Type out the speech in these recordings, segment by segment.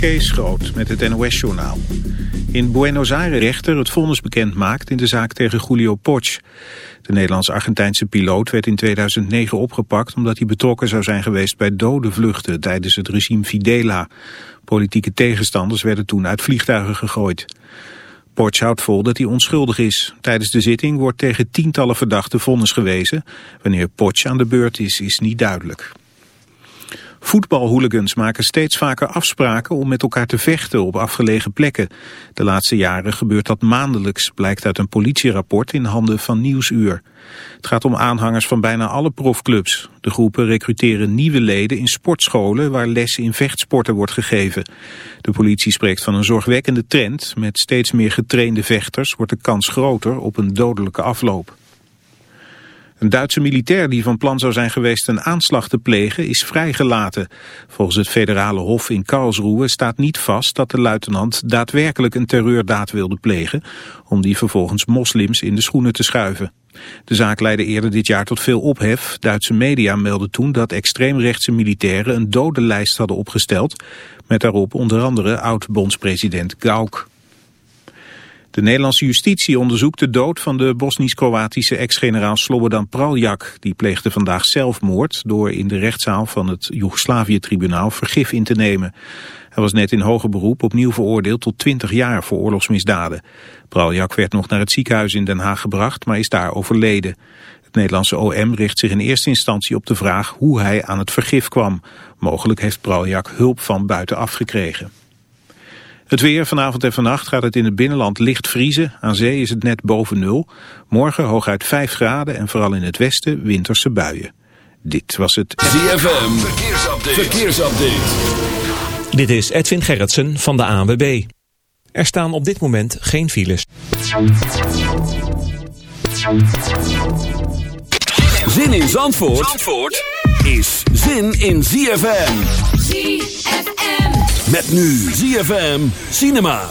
Kees Groot met het NOS-journaal. In Buenos Aires rechter het vonnis bekend maakt in de zaak tegen Julio Poch. De Nederlands-Argentijnse piloot werd in 2009 opgepakt... omdat hij betrokken zou zijn geweest bij dode vluchten tijdens het regime Fidela. Politieke tegenstanders werden toen uit vliegtuigen gegooid. Poch houdt vol dat hij onschuldig is. Tijdens de zitting wordt tegen tientallen verdachten vonnis gewezen. Wanneer Poch aan de beurt is, is niet duidelijk. Voetbalhooligans maken steeds vaker afspraken om met elkaar te vechten op afgelegen plekken. De laatste jaren gebeurt dat maandelijks, blijkt uit een politierapport in handen van Nieuwsuur. Het gaat om aanhangers van bijna alle profclubs. De groepen recruteren nieuwe leden in sportscholen waar les in vechtsporten wordt gegeven. De politie spreekt van een zorgwekkende trend. Met steeds meer getrainde vechters wordt de kans groter op een dodelijke afloop. Een Duitse militair die van plan zou zijn geweest een aanslag te plegen is vrijgelaten. Volgens het federale hof in Karlsruhe staat niet vast dat de luitenant daadwerkelijk een terreurdaad wilde plegen, om die vervolgens moslims in de schoenen te schuiven. De zaak leidde eerder dit jaar tot veel ophef. Duitse media meldden toen dat extreemrechtse militairen een dodenlijst hadden opgesteld, met daarop onder andere oud-bondspresident Gauck. De Nederlandse justitie onderzoekt de dood van de Bosnisch-Kroatische ex-generaal Slobodan Praljak. Die pleegde vandaag zelfmoord door in de rechtszaal van het Joegoslavië-tribunaal vergif in te nemen. Hij was net in hoger beroep opnieuw veroordeeld tot 20 jaar voor oorlogsmisdaden. Praljak werd nog naar het ziekenhuis in Den Haag gebracht, maar is daar overleden. Het Nederlandse OM richt zich in eerste instantie op de vraag hoe hij aan het vergif kwam. Mogelijk heeft Praljak hulp van buitenaf gekregen. Het weer vanavond en vannacht gaat het in het binnenland licht vriezen. Aan zee is het net boven nul. Morgen hooguit 5 graden en vooral in het westen winterse buien. Dit was het ZFM Verkeersupdate. Verkeersupdate. Dit is Edwin Gerritsen van de ANWB. Er staan op dit moment geen files. Zin in Zandvoort, Zandvoort is zin in ZFM. ZFM. Met nu ZFM Cinema.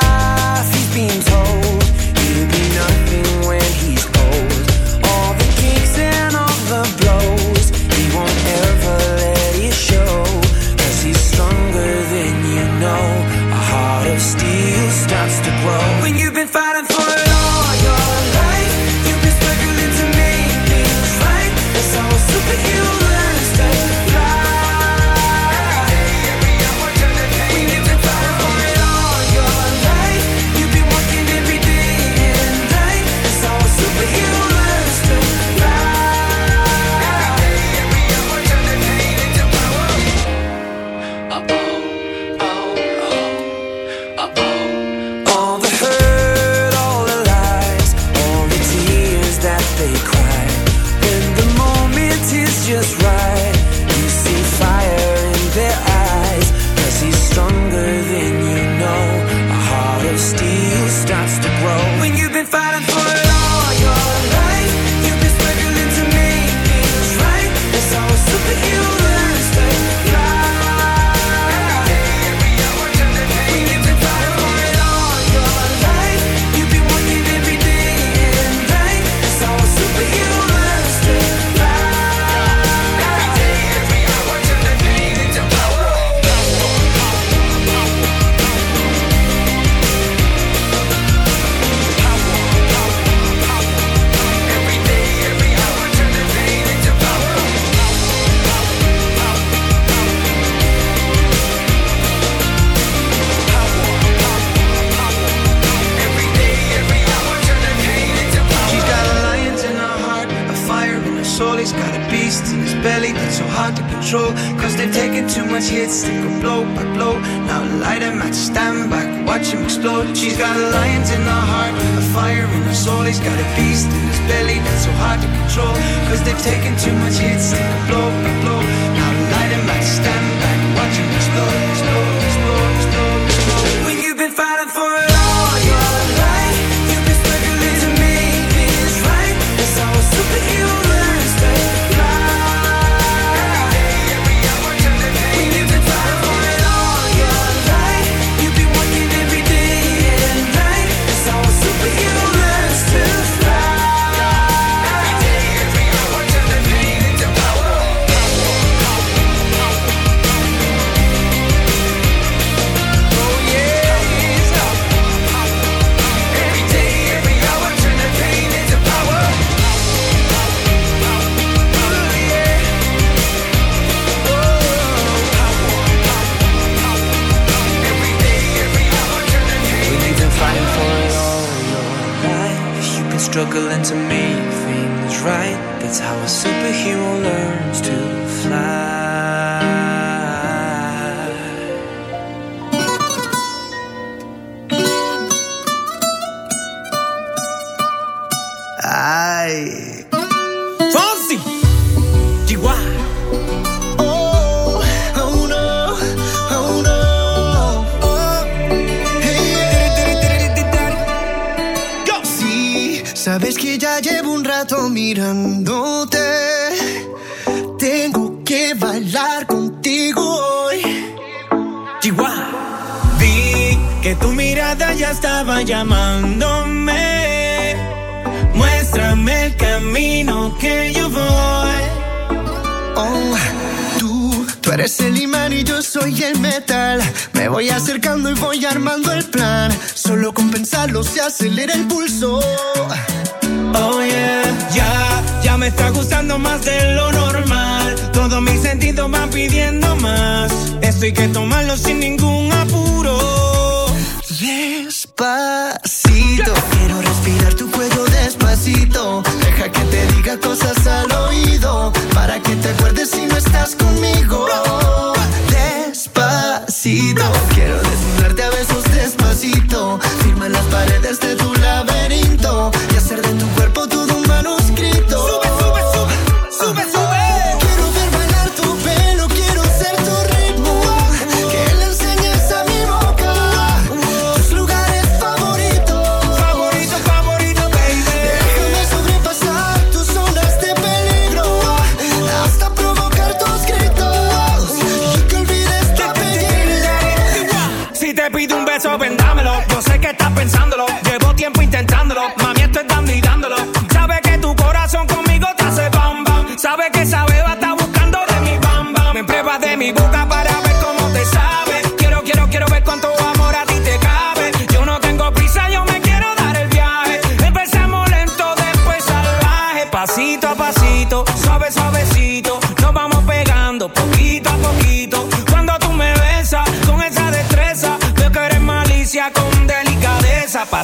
desde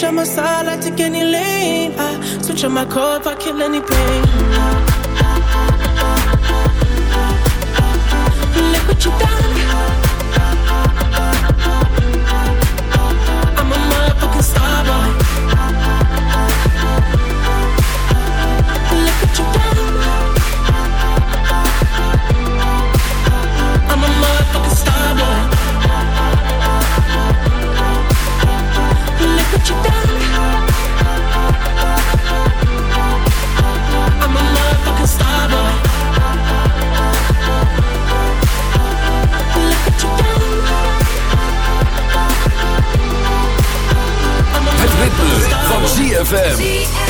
Switch on my side, I take any lane. I switch on my code, I kill any pain. Look what you done. I'm a motherfucking star boy. van GFM.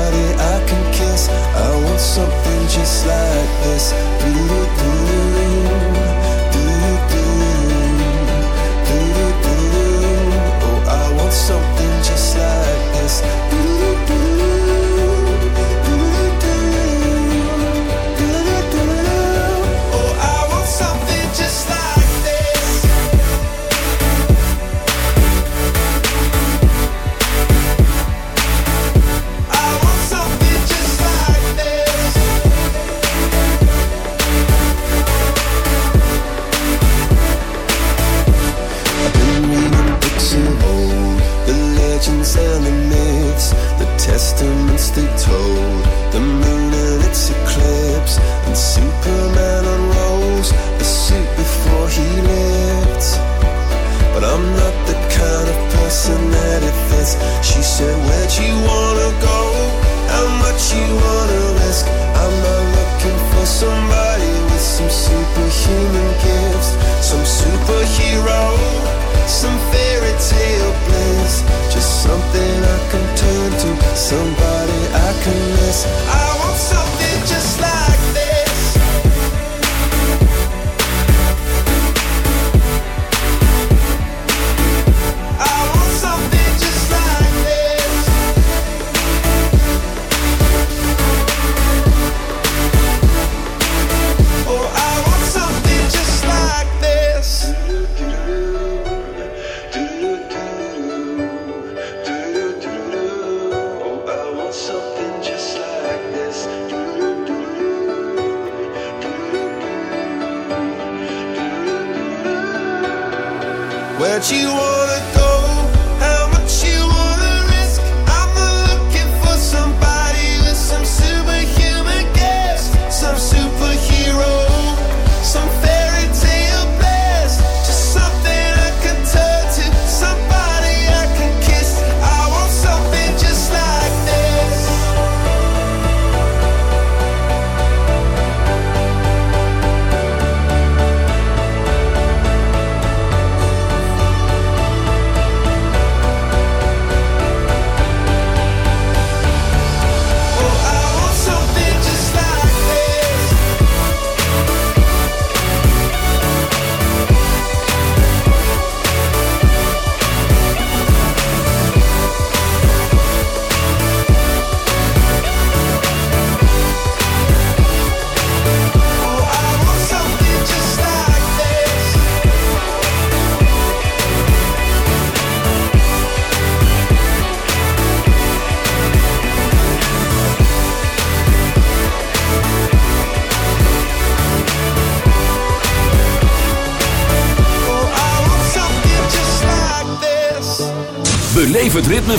this.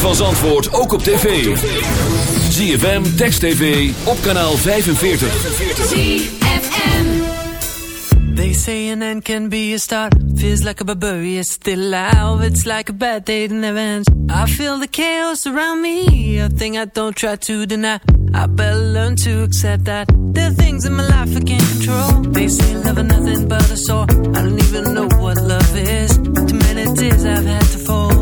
Van Zandvoort ook op tv. ZFM, Text TV, op kanaal 45. They say an end can be a start. Feels like a barbarian still alive. It's like a bad day never ends. I feel the chaos around me. A thing I don't try to deny. I better learn to accept that there are things in my life I can't control. They say love is nothing but a sore. I don't even know what love is. Too many tears I've had to fold.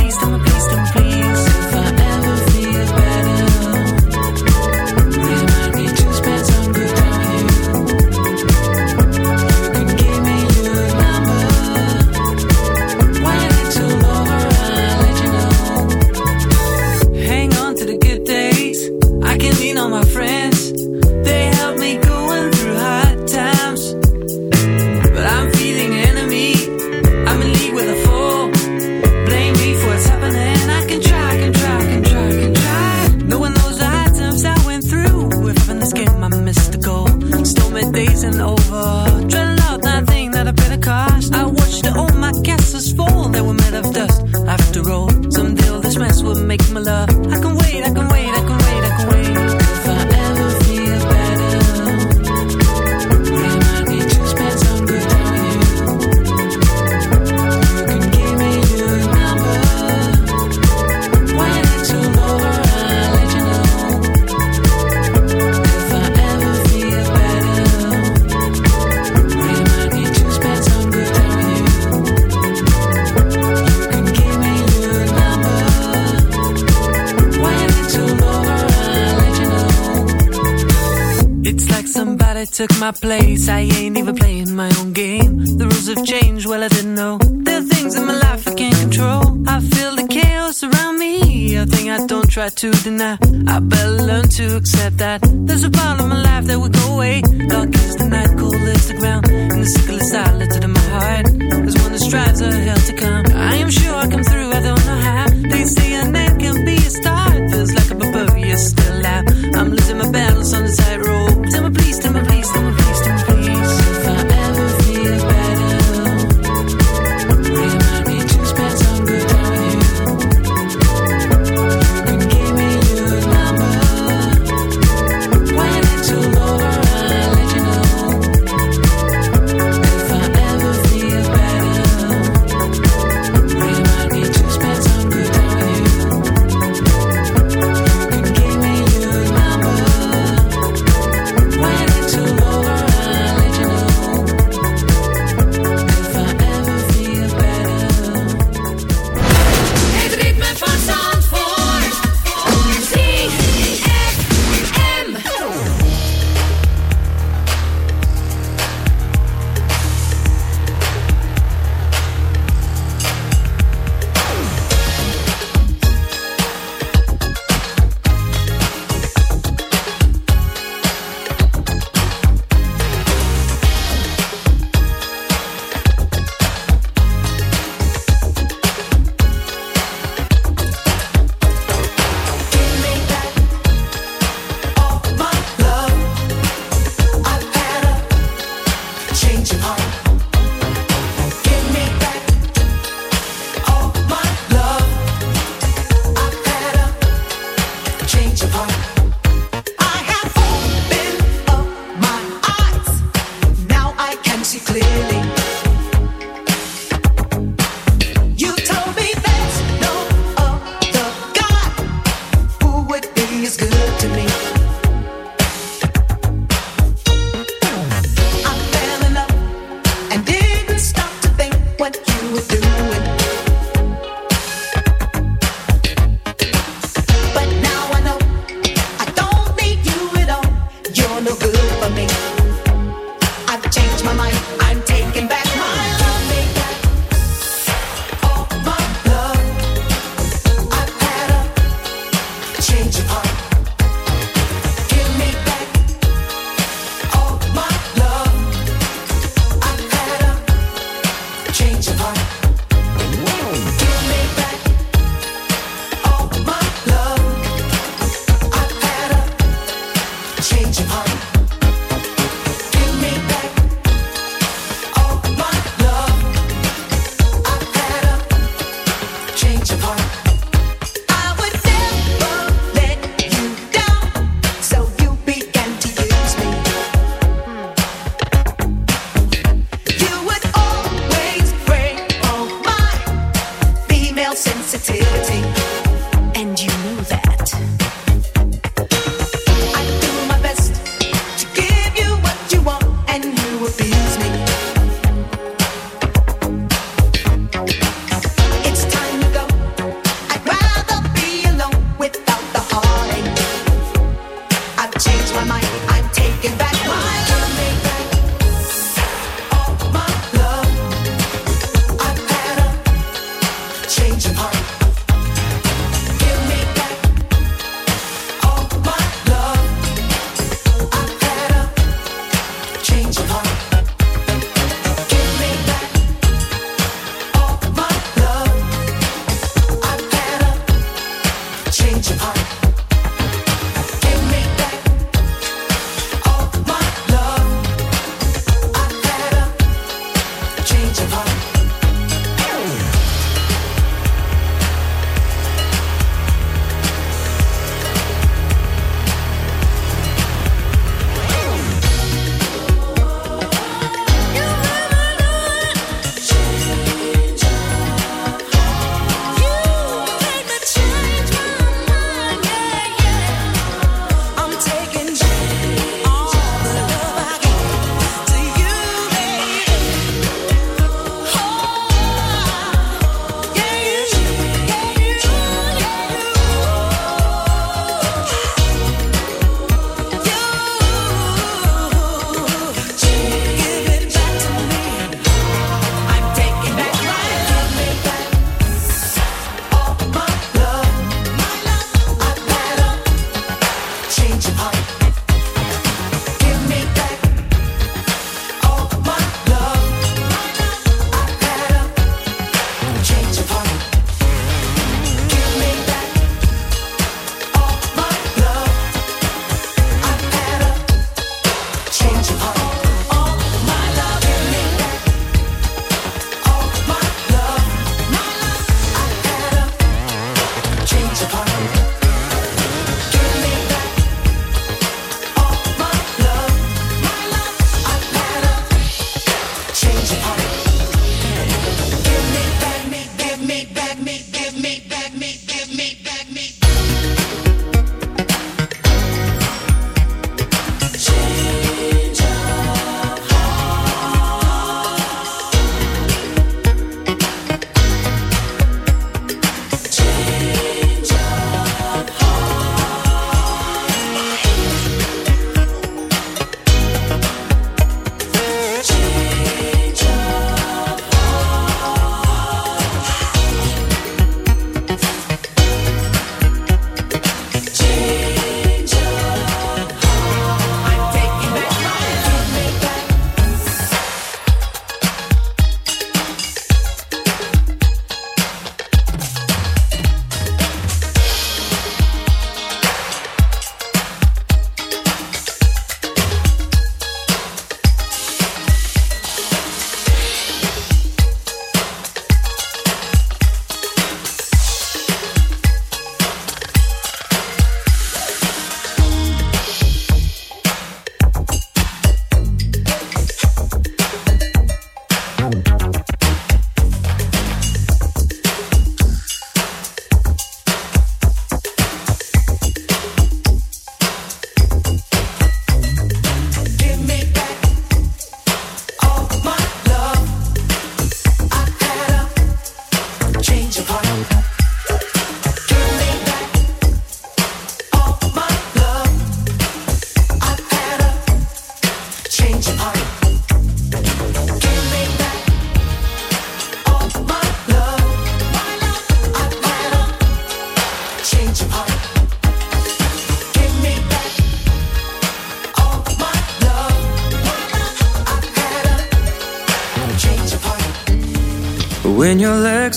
took my place. I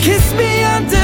kiss me under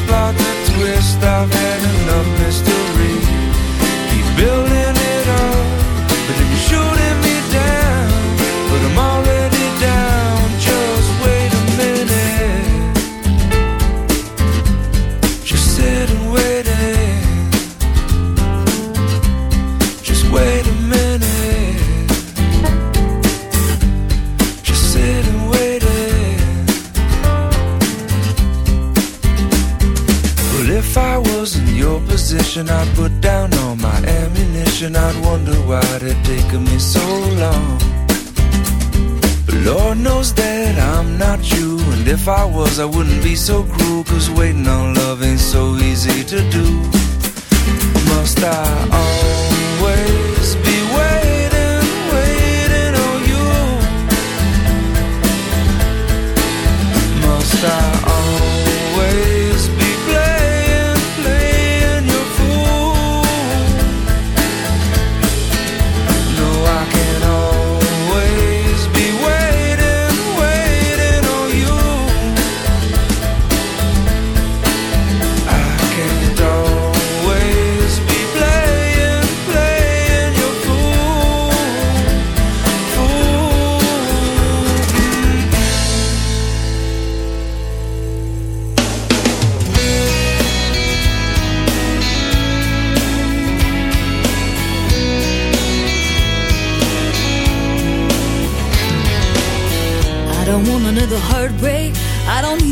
Plot to twist? I've had enough mystery. Ammunition. I'd wonder why it taken me so long. But Lord knows that I'm not you. And if I was, I wouldn't be so cruel. Cause waiting on love ain't so easy to do. Must I always be waiting, waiting on you?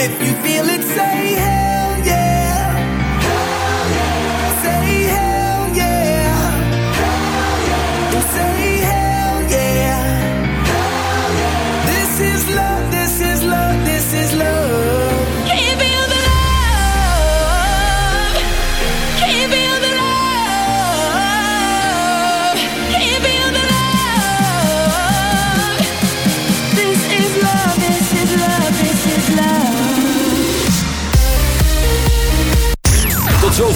If you feel it, say hey.